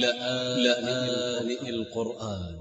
لآن القرآن.